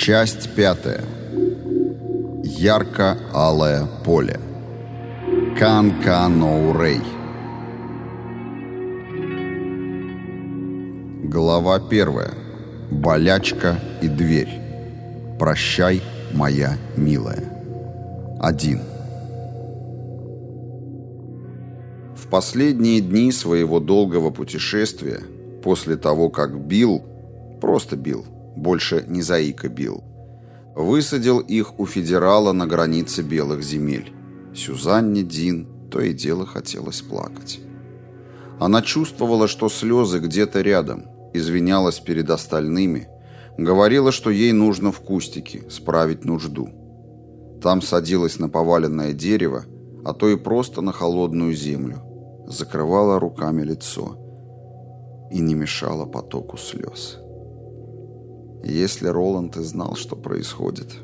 Часть пятая. Ярко-алое поле. Канканоурей. Глава первая. Болячка и дверь. Прощай, моя милая. Один. В последние дни своего долгого путешествия, после того, как Билл, просто Билл, больше не Заика Билл, высадил их у федерала на границе белых земель. Сюзанне Дин то и дело хотелось плакать. Она чувствовала, что слезы где-то рядом, извинялась перед остальными, говорила, что ей нужно в кустике справить нужду. Там садилась на поваленное дерево, а то и просто на холодную землю, закрывала руками лицо и не мешала потоку слез. Если Роланд и знал, что происходит,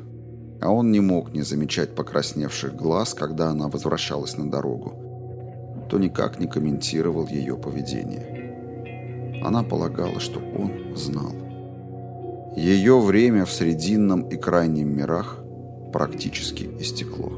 а он не мог не замечать покрасневших глаз, когда она возвращалась на дорогу, то никак не комментировал ее поведение. Она полагала, что он знал. Ее время в Срединном и Крайнем мирах практически истекло.